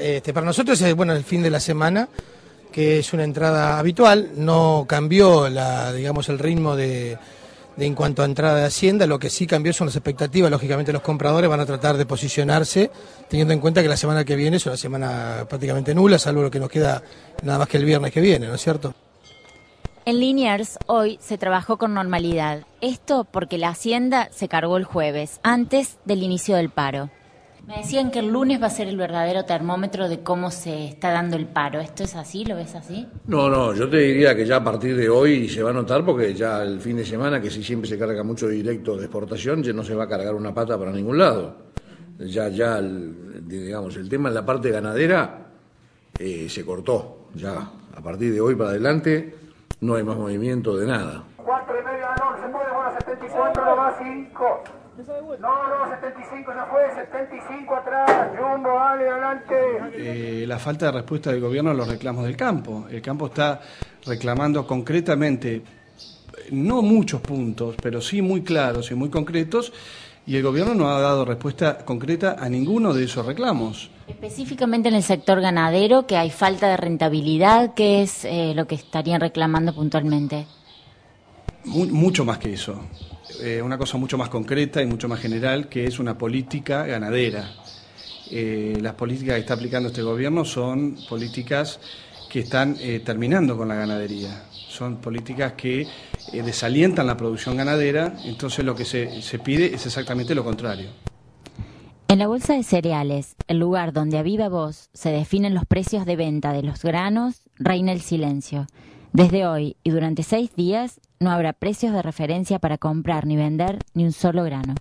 Este, para nosotros es bueno el fin de la semana, que es una entrada habitual, no cambió la, digamos, el ritmo de, en cuanto a entrada de Hacienda, lo que sí cambió son las expectativas, lógicamente los compradores van a tratar de posicionarse, teniendo en cuenta que la semana que viene es una semana prácticamente nula, salvo lo que nos queda nada más que el viernes que viene, ¿no es cierto? En Liniers hoy se trabajó con normalidad. Esto porque la Hacienda se cargó el jueves, antes del inicio del paro. Me decían que el lunes va a ser el verdadero termómetro de cómo se está dando el paro. ¿Esto es así? ¿Lo ves así? No, no, yo te diría que ya a partir de hoy se va a notar porque ya el fin de semana, que si siempre se carga mucho directo de exportación, ya no se va a cargar una pata para ningún lado. Ya, ya, digamos, el tema en la parte ganadera eh, se cortó. Ya, a partir de hoy para adelante no hay más movimiento de nada. Cuatro y medio, no, se puede, bueno, 74, no va 5. No, no, 75 ya fue, 75 atrás, Jumbo, vale, adelante. Eh, la falta de respuesta del gobierno a los reclamos del campo. El campo está reclamando concretamente, no muchos puntos, pero sí muy claros y muy concretos, y el gobierno no ha dado respuesta concreta a ninguno de esos reclamos. Específicamente en el sector ganadero, que hay falta de rentabilidad, ¿qué es eh, lo que estarían reclamando puntualmente? mucho más que eso. Eh, una cosa mucho más concreta y mucho más general, que es una política ganadera. Eh, las políticas que está aplicando este gobierno son políticas que están terminando con la ganadería. Son políticas que desalientan la producción ganadera, entonces lo que se, se pide es exactamente lo contrario. En la bolsa de cereales, el lugar donde a viva voz se definen los precios de venta de los granos, reina el silencio. Desde hoy y durante seis días no habrá precios de referencia para comprar ni vender ni un solo grano.